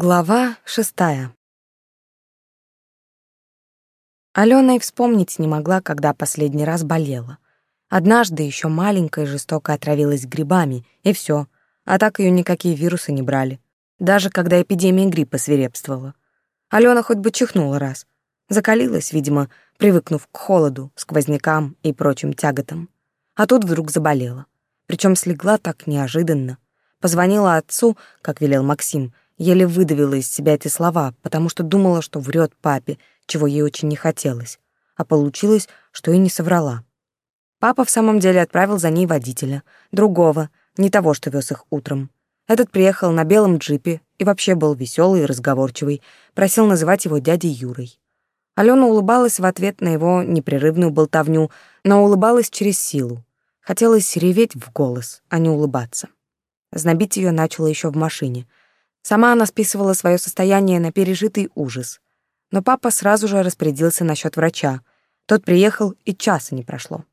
Глава шестая. Алена и вспомнить не могла, когда последний раз болела. Однажды еще маленькая жестоко отравилась грибами, и все, а так ее никакие вирусы не брали, даже когда эпидемия гриппа свирепствовала. Алена хоть бы чихнула раз. Закалилась, видимо, привыкнув к холоду, сквознякам и прочим тяготам. А тут вдруг заболела. Причем слегла так неожиданно. Позвонила отцу, как велел Максим, еле выдавила из себя эти слова, потому что думала, что врет папе, чего ей очень не хотелось, а получилось, что и не соврала. Папа в самом деле отправил за ней водителя, другого, не того, что вез их утром. Этот приехал на белом джипе и вообще был веселый и разговорчивый, просил называть его дядей Юрой. Алена улыбалась в ответ на его непрерывную болтовню, но улыбалась через силу. Хотелось реветь в голос, а не улыбаться. Знобить ее начало еще в машине — Сама она списывала свое состояние на пережитый ужас. Но папа сразу же распорядился насчет врача. Тот приехал, и часа не прошло.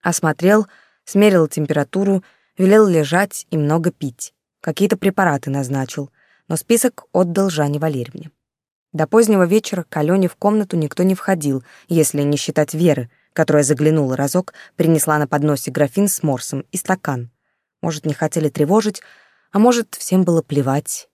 Осмотрел, смерил температуру, велел лежать и много пить. Какие-то препараты назначил, но список отдал Жанне Валерьевне. До позднего вечера к Алене в комнату никто не входил, если не считать Веры, которая заглянула разок, принесла на подносе графин с морсом и стакан. Может, не хотели тревожить, а может, всем было плевать.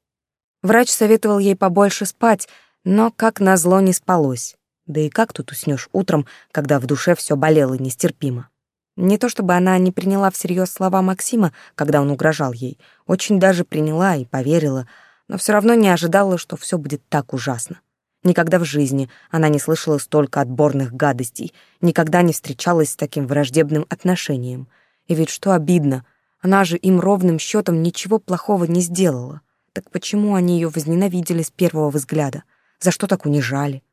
Врач советовал ей побольше спать, но, как назло, не спалось. Да и как тут уснешь утром, когда в душе все болело нестерпимо? Не то чтобы она не приняла всерьез слова Максима, когда он угрожал ей, очень даже приняла и поверила, но все равно не ожидала, что все будет так ужасно. Никогда в жизни она не слышала столько отборных гадостей, никогда не встречалась с таким враждебным отношением. И ведь что обидно, она же им ровным счетом ничего плохого не сделала. Так почему они ее возненавидели с первого взгляда? За что так унижали?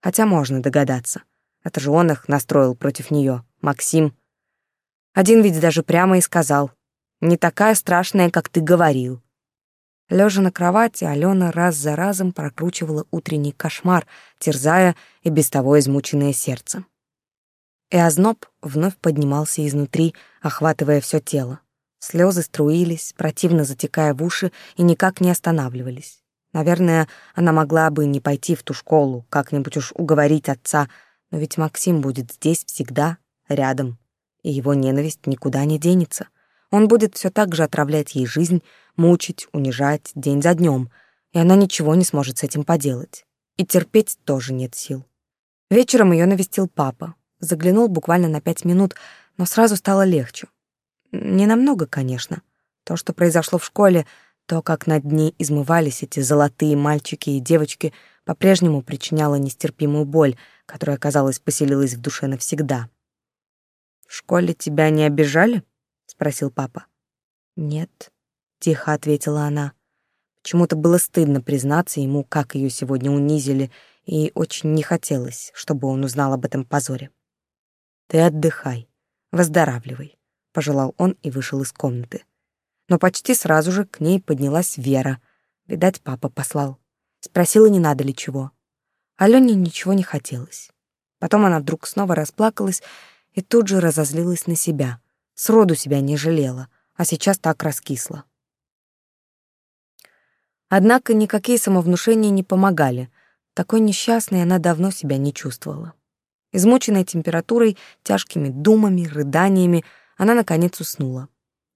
Хотя можно догадаться. Это же он их настроил против нее, Максим. Один ведь даже прямо и сказал. «Не такая страшная, как ты говорил». Лежа на кровати, Алена раз за разом прокручивала утренний кошмар, терзая и без того измученное сердце. И озноб вновь поднимался изнутри, охватывая все тело. Слезы струились, противно затекая в уши, и никак не останавливались. Наверное, она могла бы не пойти в ту школу, как-нибудь уж уговорить отца, но ведь Максим будет здесь всегда, рядом, и его ненависть никуда не денется. Он будет все так же отравлять ей жизнь, мучить, унижать день за днем, и она ничего не сможет с этим поделать. И терпеть тоже нет сил. Вечером ее навестил папа. Заглянул буквально на пять минут, но сразу стало легче. Не намного, конечно. То, что произошло в школе, то, как над ней измывались эти золотые мальчики и девочки, по-прежнему причиняло нестерпимую боль, которая, казалось, поселилась в душе навсегда. «В школе тебя не обижали?» — спросил папа. «Нет», — тихо ответила она. Почему-то было стыдно признаться ему, как ее сегодня унизили, и очень не хотелось, чтобы он узнал об этом позоре. «Ты отдыхай, выздоравливай пожелал он и вышел из комнаты. Но почти сразу же к ней поднялась Вера. Видать, папа послал. Спросила, не надо ли чего. Алёне ничего не хотелось. Потом она вдруг снова расплакалась и тут же разозлилась на себя. Сроду себя не жалела, а сейчас так раскисла. Однако никакие самовнушения не помогали. Такой несчастной она давно себя не чувствовала. Измученная температурой, тяжкими думами, рыданиями, она, наконец, уснула.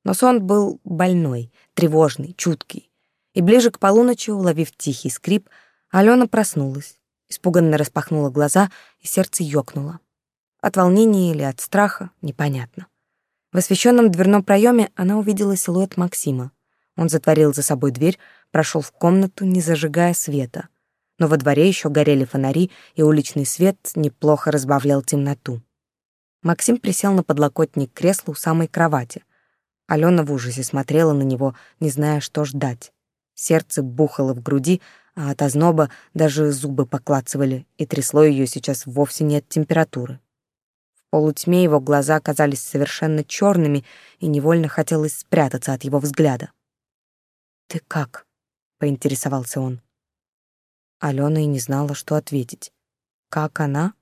Но сон был больной, тревожный, чуткий. И ближе к полуночи, уловив тихий скрип, Алена проснулась, испуганно распахнула глаза, и сердце ёкнуло. От волнения или от страха — непонятно. В освещенном дверном проеме она увидела силуэт Максима. Он затворил за собой дверь, прошел в комнату, не зажигая света. Но во дворе еще горели фонари, и уличный свет неплохо разбавлял темноту. Максим присел на подлокотник кресла у самой кровати. Алена в ужасе смотрела на него, не зная, что ждать. Сердце бухало в груди, а от озноба даже зубы поклацывали, и трясло ее сейчас вовсе не от температуры. В полутьме его глаза казались совершенно черными, и невольно хотелось спрятаться от его взгляда. «Ты как?» — поинтересовался он. Алена и не знала, что ответить. «Как она?»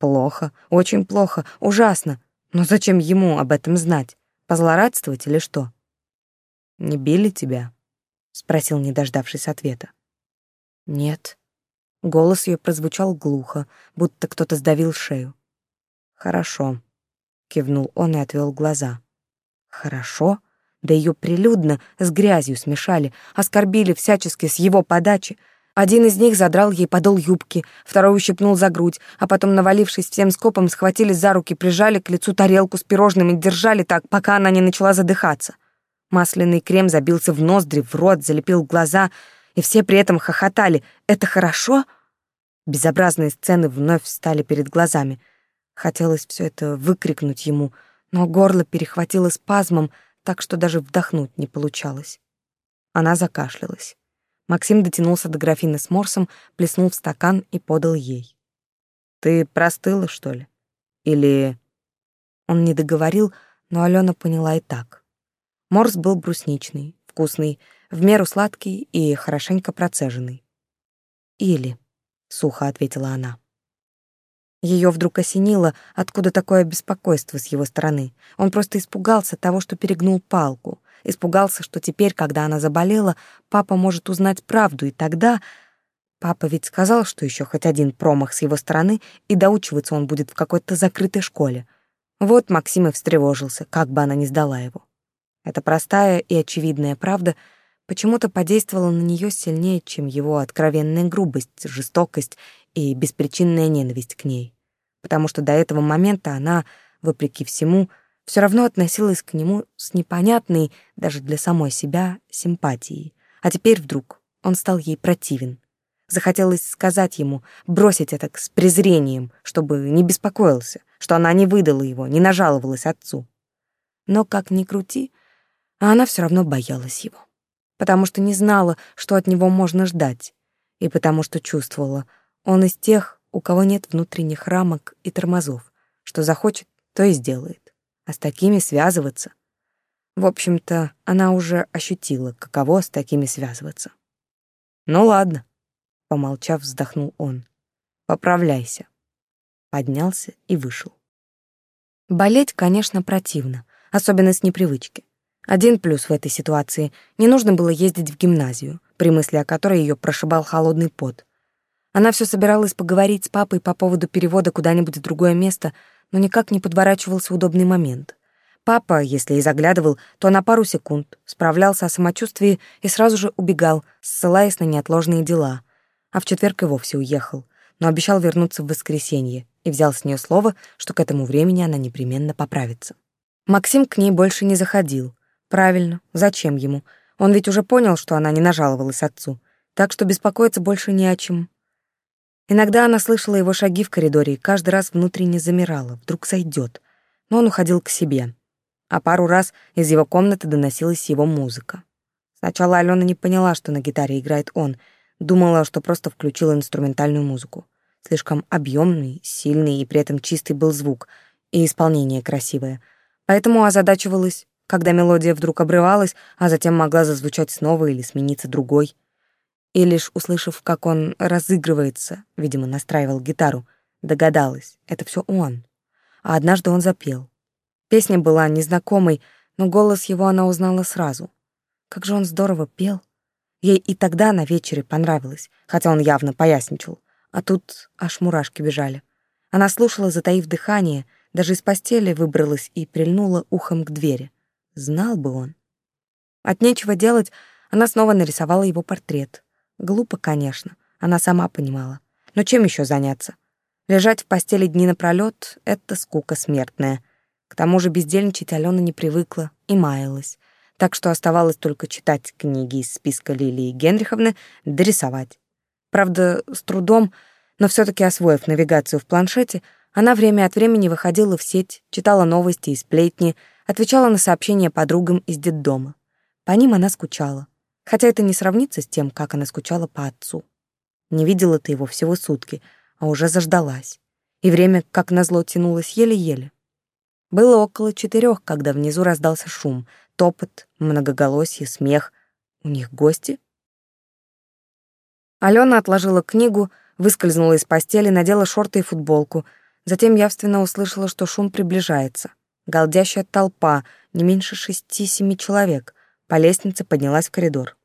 Плохо, очень плохо, ужасно. Но зачем ему об этом знать? Позлорадствовать или что? Не били тебя? спросил, не дождавшись ответа. Нет. Голос ее прозвучал глухо, будто кто-то сдавил шею. Хорошо, кивнул он и отвел глаза. Хорошо? Да ее прилюдно с грязью смешали, оскорбили всячески с его подачи. Один из них задрал ей подол юбки, второй ущипнул за грудь, а потом, навалившись всем скопом, схватили за руки, прижали к лицу тарелку с пирожным и держали так, пока она не начала задыхаться. Масляный крем забился в ноздри, в рот, залепил глаза, и все при этом хохотали. «Это хорошо?» Безобразные сцены вновь встали перед глазами. Хотелось все это выкрикнуть ему, но горло перехватило спазмом, так что даже вдохнуть не получалось. Она закашлялась. Максим дотянулся до графины с морсом, плеснул в стакан и подал ей. «Ты простыла, что ли? Или...» Он не договорил, но Алена поняла и так. Морс был брусничный, вкусный, в меру сладкий и хорошенько процеженный. «Или...» — сухо ответила она. Ее вдруг осенило, откуда такое беспокойство с его стороны. Он просто испугался того, что перегнул палку. Испугался, что теперь, когда она заболела, папа может узнать правду, и тогда... Папа ведь сказал, что еще хоть один промах с его стороны, и доучиваться он будет в какой-то закрытой школе. Вот Максим и встревожился, как бы она ни сдала его. Эта простая и очевидная правда почему-то подействовала на нее сильнее, чем его откровенная грубость, жестокость и беспричинная ненависть к ней, потому что до этого момента она, вопреки всему, все равно относилась к нему с непонятной даже для самой себя симпатией. А теперь вдруг он стал ей противен. Захотелось сказать ему, бросить это с презрением, чтобы не беспокоился, что она не выдала его, не нажаловалась отцу. Но как ни крути, она все равно боялась его, потому что не знала, что от него можно ждать, и потому что чувствовала, он из тех, у кого нет внутренних рамок и тормозов, что захочет, то и сделает. А с такими связываться... В общем-то, она уже ощутила, каково с такими связываться. «Ну ладно», — помолчав, вздохнул он. «Поправляйся». Поднялся и вышел. Болеть, конечно, противно, особенно с непривычки. Один плюс в этой ситуации — не нужно было ездить в гимназию, при мысли о которой ее прошибал холодный пот. Она все собиралась поговорить с папой по поводу перевода куда-нибудь в другое место, но никак не подворачивался удобный момент. Папа, если и заглядывал, то на пару секунд, справлялся о самочувствии и сразу же убегал, ссылаясь на неотложные дела. А в четверг и вовсе уехал, но обещал вернуться в воскресенье и взял с нее слово, что к этому времени она непременно поправится. Максим к ней больше не заходил. Правильно, зачем ему? Он ведь уже понял, что она не нажаловалась отцу, так что беспокоиться больше не о чем. Иногда она слышала его шаги в коридоре и каждый раз внутренне замирала, вдруг сойдет. Но он уходил к себе. А пару раз из его комнаты доносилась его музыка. Сначала Алена не поняла, что на гитаре играет он, думала, что просто включила инструментальную музыку. Слишком объемный, сильный и при этом чистый был звук, и исполнение красивое. Поэтому озадачивалась, когда мелодия вдруг обрывалась, а затем могла зазвучать снова или смениться другой — и лишь услышав, как он разыгрывается, видимо, настраивал гитару, догадалась, это все он. А однажды он запел. Песня была незнакомой, но голос его она узнала сразу. Как же он здорово пел. Ей и тогда на вечере понравилось, хотя он явно поясничал. А тут аж мурашки бежали. Она слушала, затаив дыхание, даже из постели выбралась и прильнула ухом к двери. Знал бы он. От нечего делать, она снова нарисовала его портрет. Глупо, конечно, она сама понимала. Но чем еще заняться? Лежать в постели дни напролёт — это скука смертная. К тому же бездельничать Алена не привыкла и маялась. Так что оставалось только читать книги из списка Лилии Генриховны да рисовать. Правда, с трудом, но все таки освоив навигацию в планшете, она время от времени выходила в сеть, читала новости и сплетни, отвечала на сообщения подругам из детдома. По ним она скучала хотя это не сравнится с тем, как она скучала по отцу. Не видела ты его всего сутки, а уже заждалась. И время, как назло, тянулось еле-еле. Было около четырех, когда внизу раздался шум, топот, многоголосие, смех. У них гости? Алена отложила книгу, выскользнула из постели, надела шорты и футболку. Затем явственно услышала, что шум приближается. Голдящая толпа, не меньше шести-семи человек. По лестнице поднялась в коридор.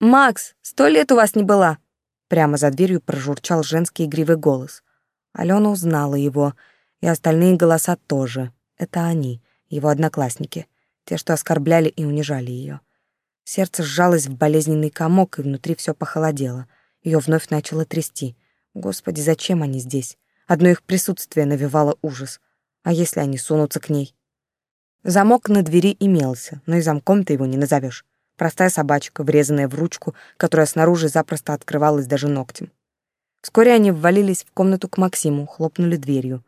«Макс, сто лет у вас не была!» Прямо за дверью прожурчал женский игривый голос. Алена узнала его, и остальные голоса тоже. Это они, его одноклассники, те, что оскорбляли и унижали ее. Сердце сжалось в болезненный комок, и внутри все похолодело. Ее вновь начало трясти. Господи, зачем они здесь? Одно их присутствие навевало ужас. А если они сунутся к ней? Замок на двери имелся, но и замком ты его не назовешь. Простая собачка, врезанная в ручку, которая снаружи запросто открывалась даже ногтем. Вскоре они ввалились в комнату к Максиму, хлопнули дверью.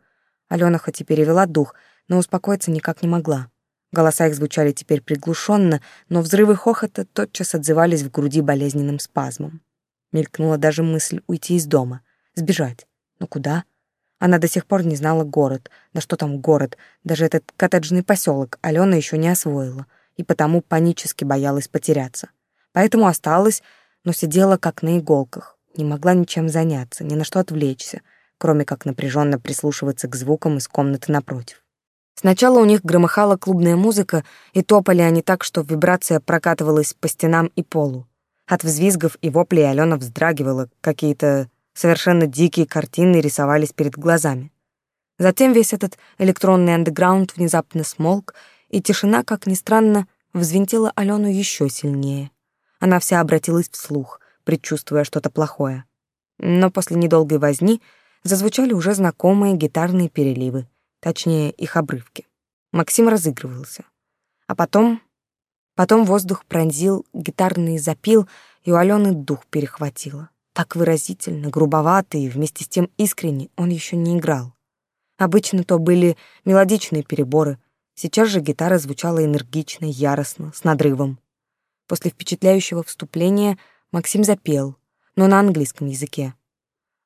Алена хоть и перевела дух, но успокоиться никак не могла. Голоса их звучали теперь приглушенно, но взрывы хохота тотчас отзывались в груди болезненным спазмом. Мелькнула даже мысль уйти из дома, сбежать. Но куда? Она до сих пор не знала город. Да что там город? Даже этот коттеджный поселок Алена еще не освоила, и потому панически боялась потеряться. Поэтому осталась, но сидела как на иголках, не могла ничем заняться, ни на что отвлечься, кроме как напряженно прислушиваться к звукам из комнаты напротив. Сначала у них громыхала клубная музыка, и топали они так, что вибрация прокатывалась по стенам и полу. От взвизгов и воплей Алена вздрагивала, какие-то Совершенно дикие картины рисовались перед глазами. Затем весь этот электронный андеграунд внезапно смолк, и тишина, как ни странно, взвинтила Алену еще сильнее. Она вся обратилась вслух, предчувствуя что-то плохое. Но после недолгой возни зазвучали уже знакомые гитарные переливы, точнее, их обрывки. Максим разыгрывался. А потом... Потом воздух пронзил гитарный запил, и у Алены дух перехватило. Так выразительно, грубовато и вместе с тем искренне он еще не играл. Обычно то были мелодичные переборы, сейчас же гитара звучала энергично, яростно, с надрывом. После впечатляющего вступления Максим запел, но на английском языке.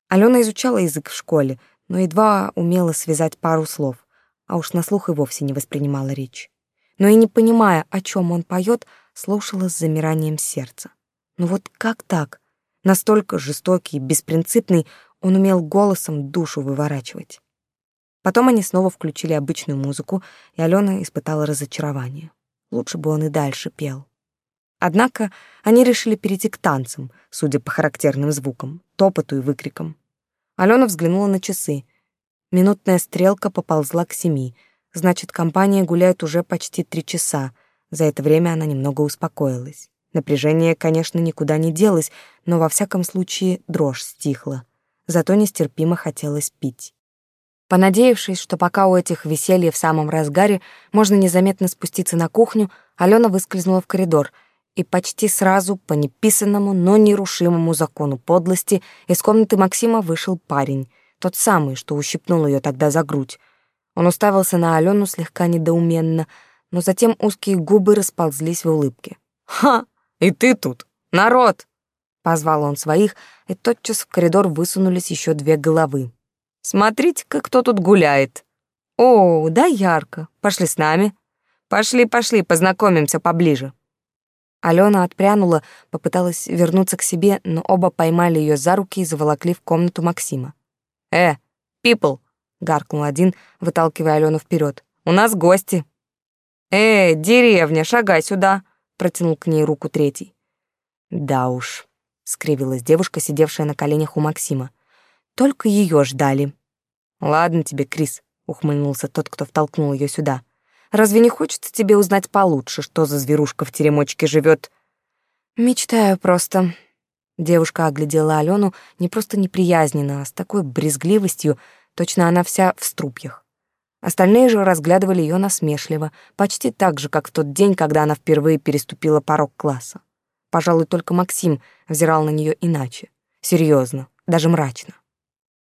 Алена изучала язык в школе, но едва умела связать пару слов, а уж на слух и вовсе не воспринимала речь. Но и не понимая, о чем он поет, слушала с замиранием сердца. Ну вот как так? Настолько жестокий беспринципный, он умел голосом душу выворачивать. Потом они снова включили обычную музыку, и Алена испытала разочарование. Лучше бы он и дальше пел. Однако они решили перейти к танцам, судя по характерным звукам, топоту и выкрикам. Алена взглянула на часы. Минутная стрелка поползла к семи. Значит, компания гуляет уже почти три часа. За это время она немного успокоилась. Напряжение, конечно, никуда не делось, но во всяком случае дрожь стихла. Зато нестерпимо хотелось пить. Понадеявшись, что пока у этих веселье в самом разгаре можно незаметно спуститься на кухню, Алена выскользнула в коридор, и почти сразу по неписанному, но нерушимому закону подлости из комнаты Максима вышел парень, тот самый, что ущипнул ее тогда за грудь. Он уставился на Алену слегка недоуменно, но затем узкие губы расползлись в улыбке. «Ха! И ты тут! Народ!» Позвал он своих, и тотчас в коридор высунулись еще две головы. «Смотрите-ка, кто тут гуляет!» «О, да ярко! Пошли с нами!» «Пошли, пошли, познакомимся поближе!» Алена отпрянула, попыталась вернуться к себе, но оба поймали ее за руки и заволокли в комнату Максима. «Э, пипл!» — гаркнул один, выталкивая Алену вперед. «У нас гости!» «Э, деревня, шагай сюда!» протянул к ней руку третий. Да уж, скривилась девушка, сидевшая на коленях у Максима. Только ее ждали. Ладно тебе, Крис, ухмыльнулся тот, кто втолкнул ее сюда. Разве не хочется тебе узнать получше, что за зверушка в теремочке живет? Мечтаю просто. Девушка оглядела Алену не просто неприязненно, а с такой брезгливостью, точно она вся в струпьях. Остальные же разглядывали ее насмешливо, почти так же, как в тот день, когда она впервые переступила порог класса. Пожалуй, только Максим взирал на нее иначе. Серьезно, даже мрачно.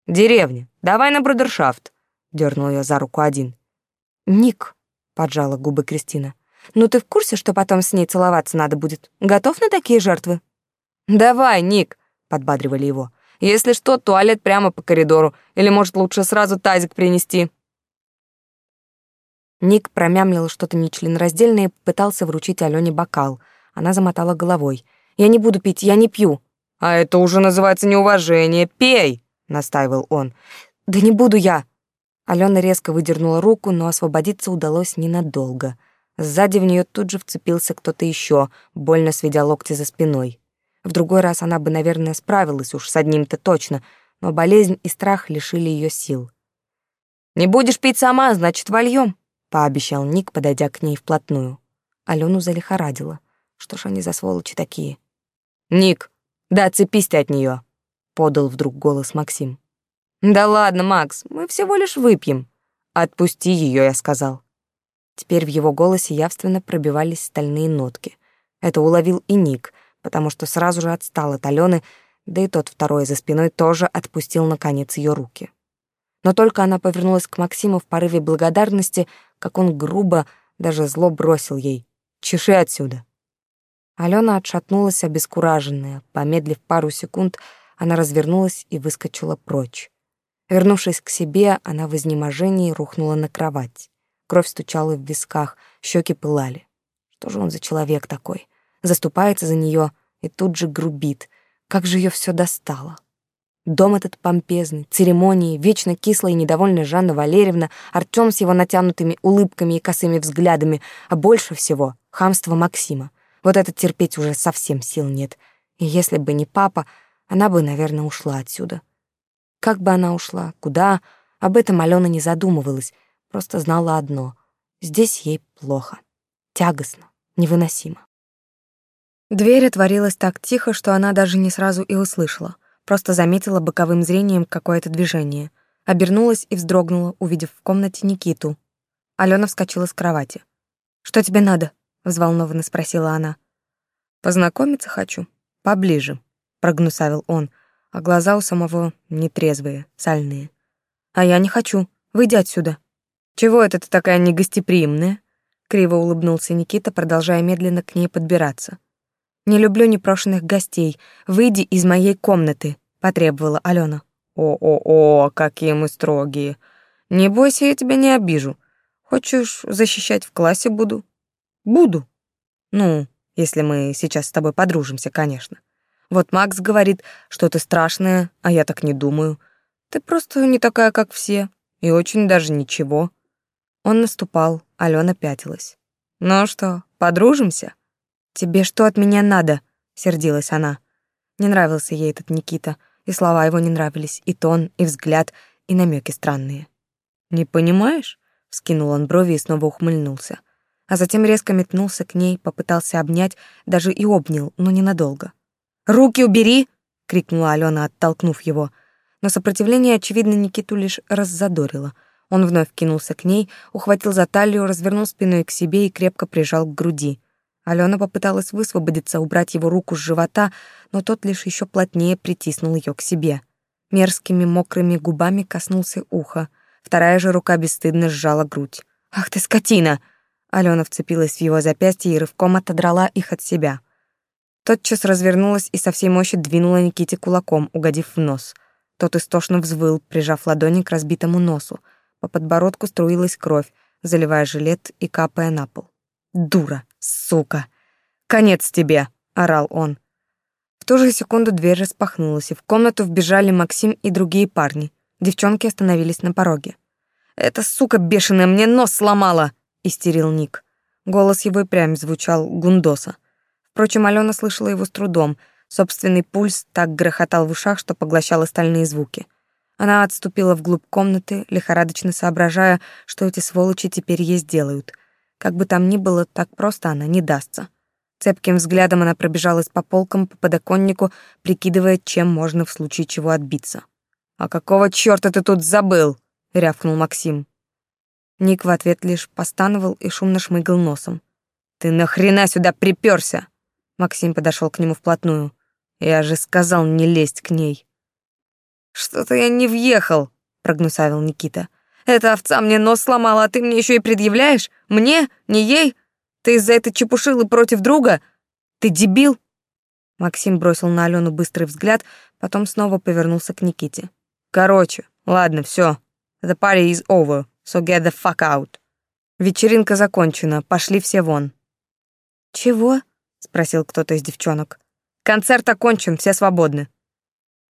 «Деревня, давай на брудершафт!» — дернул ее за руку один. «Ник», — поджала губы Кристина, — «ну ты в курсе, что потом с ней целоваться надо будет? Готов на такие жертвы?» «Давай, Ник», — подбадривали его. «Если что, туалет прямо по коридору, или, может, лучше сразу тазик принести?» Ник промямлил что-то нечленораздельное и пытался вручить Алене бокал. Она замотала головой. «Я не буду пить, я не пью». «А это уже называется неуважение. Пей!» — настаивал он. «Да не буду я!» Алена резко выдернула руку, но освободиться удалось ненадолго. Сзади в нее тут же вцепился кто-то еще, больно сведя локти за спиной. В другой раз она бы, наверное, справилась уж с одним-то точно, но болезнь и страх лишили ее сил. «Не будешь пить сама, значит, вольем», — пообещал Ник, подойдя к ней вплотную. Алену залихорадила. Что ж они за сволочи такие? «Ник, да отцепись ты от нее, подал вдруг голос Максим. «Да ладно, Макс, мы всего лишь выпьем. Отпусти ее, я сказал». Теперь в его голосе явственно пробивались стальные нотки. Это уловил и Ник, потому что сразу же отстал от Алены, да и тот второй за спиной тоже отпустил, наконец, ее руки. Но только она повернулась к Максиму в порыве благодарности, как он грубо, даже зло бросил ей. «Чеши отсюда!» Алена отшатнулась обескураженная. Помедлив пару секунд, она развернулась и выскочила прочь. Вернувшись к себе, она в изнеможении рухнула на кровать. Кровь стучала в висках, щеки пылали. Что же он за человек такой? Заступается за нее и тут же грубит. Как же ее все достало. Дом этот помпезный, церемонии, вечно кислая и недовольная Жанна Валерьевна, Артем с его натянутыми улыбками и косыми взглядами, а больше всего — хамство Максима. Вот это терпеть уже совсем сил нет. И если бы не папа, она бы, наверное, ушла отсюда. Как бы она ушла, куда, об этом Алена не задумывалась, просто знала одно — здесь ей плохо, тягостно, невыносимо. Дверь отворилась так тихо, что она даже не сразу и услышала — просто заметила боковым зрением какое-то движение. Обернулась и вздрогнула, увидев в комнате Никиту. Алена вскочила с кровати. «Что тебе надо?» — взволнованно спросила она. «Познакомиться хочу. Поближе», — прогнусавил он, а глаза у самого нетрезвые, сальные. «А я не хочу. Выйди отсюда». «Чего это ты такая негостеприимная?» — криво улыбнулся Никита, продолжая медленно к ней подбираться. Не люблю непрошенных гостей. Выйди из моей комнаты, потребовала Алена. О-о-о, какие мы строгие. Не бойся, я тебя не обижу. Хочешь защищать в классе буду? Буду. Ну, если мы сейчас с тобой подружимся, конечно. Вот Макс говорит, что ты страшная, а я так не думаю. Ты просто не такая, как все, и очень даже ничего. Он наступал, Алена пятилась. Ну что, подружимся? «Тебе что от меня надо?» — сердилась она. Не нравился ей этот Никита, и слова его не нравились, и тон, и взгляд, и намеки странные. «Не понимаешь?» — вскинул он брови и снова ухмыльнулся. А затем резко метнулся к ней, попытался обнять, даже и обнял, но ненадолго. «Руки убери!» — крикнула Алена, оттолкнув его. Но сопротивление, очевидно, Никиту лишь раззадорило. Он вновь кинулся к ней, ухватил за талию, развернул спиной к себе и крепко прижал к груди. Алена попыталась высвободиться, убрать его руку с живота, но тот лишь еще плотнее притиснул ее к себе. Мерзкими мокрыми губами коснулся уха. Вторая же рука бесстыдно сжала грудь. «Ах ты, скотина!» Алена вцепилась в его запястье и рывком отодрала их от себя. Тотчас развернулась и со всей мощи двинула Никите кулаком, угодив в нос. Тот истошно взвыл, прижав ладони к разбитому носу. По подбородку струилась кровь, заливая жилет и капая на пол. «Дура! Сука! Конец тебе!» — орал он. В ту же секунду дверь распахнулась, и в комнату вбежали Максим и другие парни. Девчонки остановились на пороге. «Эта сука бешеная мне нос сломала!» — истерил Ник. Голос его и прям звучал гундоса. Впрочем, Алена слышала его с трудом. Собственный пульс так грохотал в ушах, что поглощал остальные звуки. Она отступила вглубь комнаты, лихорадочно соображая, что эти сволочи теперь ей сделают — как бы там ни было, так просто она не дастся. Цепким взглядом она пробежалась по полкам, по подоконнику, прикидывая, чем можно в случае чего отбиться. «А какого чёрта ты тут забыл?» — рявкнул Максим. Ник в ответ лишь постановал и шумно шмыгал носом. «Ты нахрена сюда припёрся?» Максим подошёл к нему вплотную. «Я же сказал не лезть к ней». «Что-то я не въехал», — прогнусавил Никита. Эта овца мне нос сломала, а ты мне еще и предъявляешь? Мне? Не ей? Ты из-за этой чепушилы против друга? Ты дебил?» Максим бросил на Алену быстрый взгляд, потом снова повернулся к Никите. «Короче, ладно, все. The party is over, so get the fuck out. Вечеринка закончена, пошли все вон». «Чего?» — спросил кто-то из девчонок. «Концерт окончен, все свободны».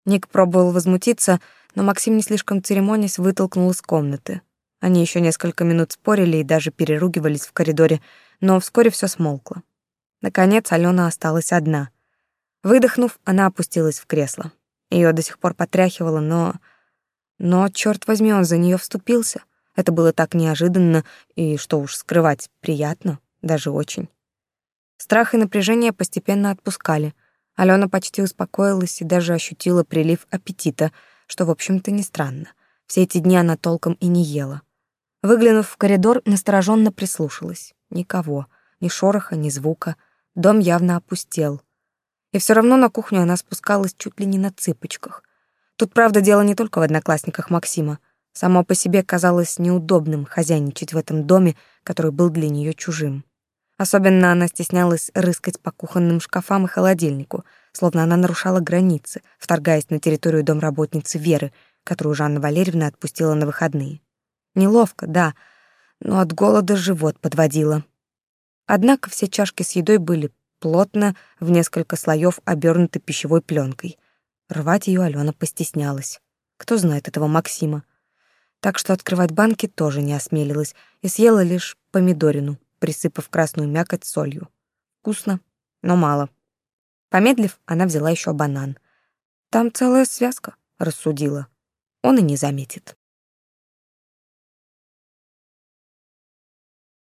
Ник пробовал возмутиться, но Максим, не слишком церемонясь, вытолкнул из комнаты. Они еще несколько минут спорили и даже переругивались в коридоре, но вскоре все смолкло. Наконец Алена осталась одна. Выдохнув, она опустилась в кресло. Ее до сих пор потряхивало, но... Но, черт возьми, он за нее вступился. Это было так неожиданно и, что уж скрывать, приятно, даже очень. Страх и напряжение постепенно отпускали. Алена почти успокоилась и даже ощутила прилив аппетита, что, в общем-то, не странно. Все эти дни она толком и не ела. Выглянув в коридор, настороженно прислушалась. Никого, ни шороха, ни звука. Дом явно опустел. И все равно на кухню она спускалась чуть ли не на цыпочках. Тут, правда, дело не только в одноклассниках Максима. Само по себе казалось неудобным хозяйничать в этом доме, который был для нее чужим. Особенно она стеснялась рыскать по кухонным шкафам и холодильнику, словно она нарушала границы, вторгаясь на территорию домработницы Веры, которую Жанна Валерьевна отпустила на выходные. Неловко, да, но от голода живот подводило. Однако все чашки с едой были плотно в несколько слоев обернуты пищевой пленкой. Рвать ее Алена постеснялась. Кто знает этого Максима? Так что открывать банки тоже не осмелилась и съела лишь помидорину, присыпав красную мякоть солью. Вкусно, но мало. Помедлив, она взяла еще банан. Там целая связка, рассудила. Он и не заметит.